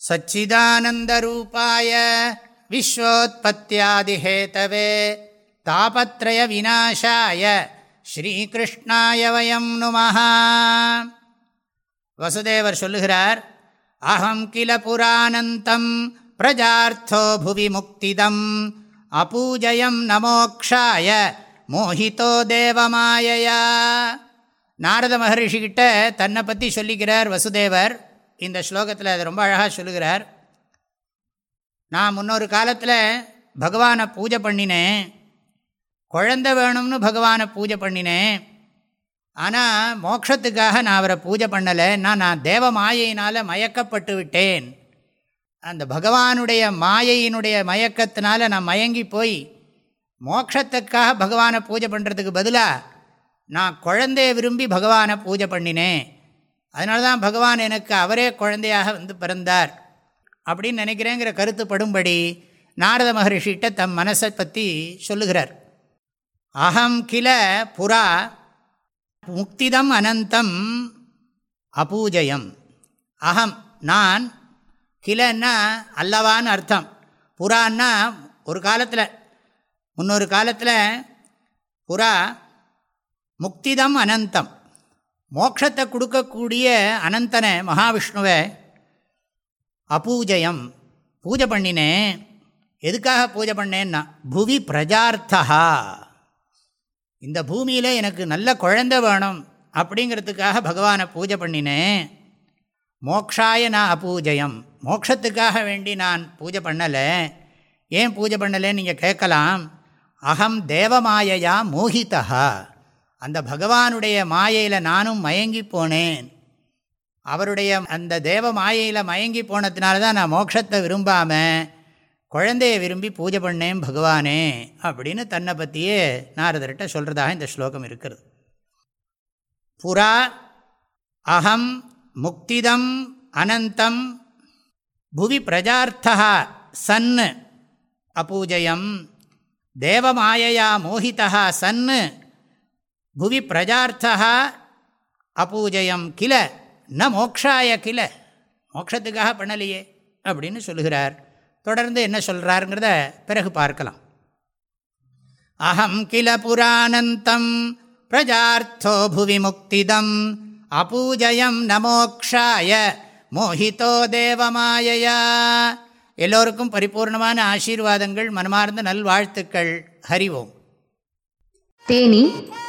सच्चिदानन्दरूपाय विश्वोत्पत्त्यादिहेतवे तापत्रयविनाशाय ஸ்ரீகிருஷ்ணாய வயம் நுமஹா வசுதேவர் சொல்லுகிறார் அஹம் கில புராணந்தம் பிரஜார்த்தோ புவி முக்திதம் அபூஜயம் நமோக்ஷாய மோஹிதோ தேவமாயயா நாரத மகர்ஷிக்கிட்ட தன்னை பற்றி சொல்லிக்கிறார் வசுதேவர் இந்த ஸ்லோகத்தில் அதை ரொம்ப அழகாக சொல்லுகிறார். நான் முன்னொரு காலத்தில் பகவானை பூஜை பண்ணினேன். குழந்த வேணும்னு பகவானை பூஜை பண்ணினேன். ஆனால் மோட்சத்துக்காக நான் அவரை பூஜை பண்ணலை. நான் நான் தேவ மாயையினால் மயக்கப்பட்டு விட்டேன். அந்த பகவானுடைய மாயையினுடைய மயக்கத்தினால நான் மயங்கி போய் மோட்சத்துக்காக பகவானை பூஜை பண்ணுறதுக்கு பதிலாக நான் குழந்தைய விரும்பி பகவானை பூஜை பண்ணினேன். அதனால தான் பகவான் எனக்கு அவரே குழந்தையாக வந்து பிறந்தார் அப்படின்னு நினைக்கிறேங்கிற கருத்துப்படும்படி நாரத மகரிஷிகிட்ட தம் மனசை பற்றி சொல்லுகிறார். அகம் கில புறா முக்திதம் அனந்தம் அபூஜயம். அகம் நான் கிலன்னா அல்லவான்னு அர்த்தம். புறான்னா ஒரு காலத்தில் முன்னொரு காலத்தில் புறா முக்திதம் அனந்தம். மோட்சத்தை கொடுக்கக்கூடிய அனந்தனை மகாவிஷ்ணுவை அபூஜயம் பூஜை பண்ணினேன் எதுக்காக பூஜை பண்ணேன்னா புவி பிரஜார்த்தா இந்த பூமியில் எனக்கு நல்ல குழந்தை வேணும் அப்படிங்கிறதுக்காக பகவானை பூஜை பண்ணினேன் மோக்ஷாய நான் அபூஜயம். மோக்ஷத்துக்காக வேண்டி நான் பூஜை பண்ணலை. ஏன் பூஜை பண்ணலைன்னு நீங்கள் கேட்கலாம். அகம் தேவமாயையா மோகிதா அந்த பகவானுடைய மாயையில் நானும் மயங்கி போனேன். அவருடைய அந்த தேவ மாயையில் மயங்கி போனதுனால தான் நான் மோட்சத்தை விரும்பாமல் குழந்தைய விரும்பி பூஜை பண்ணேன் பகவானே அப்படின்னு தன்னை பற்றியே நாரதர்கிட்ட சொல்கிறதாக இந்த ஸ்லோகம் இருக்கிறது. புறா அகம் முக்திதம் அனந்தம் புவி பிரஜார்த்தா சன் அபூஜயம் தேவமாயையா மோகிதா சன் புவி பிரஜார்த்தா அபூஜயம் கில ந மோக்ஷாய கில. மோக்ஷத்துக்காக பண்ணலையே அப்படின்னு சொல்லுகிறார். தொடர்ந்து என்ன சொல்கிறாருங்கிறத பிறகு பார்க்கலாம். அகம் கில புராணந்தம் பிரஜார்த்தோ புவி முக்திதம் அபூஜயம் நமோக்ஷாய மோஹிதோ தேவமாயையா. எல்லோருக்கும் பரிபூர்ணமான ஆசீர்வாதங்கள் மனமார்ந்த நல்வாழ்த்துக்கள். ஹரிவோம் தேனி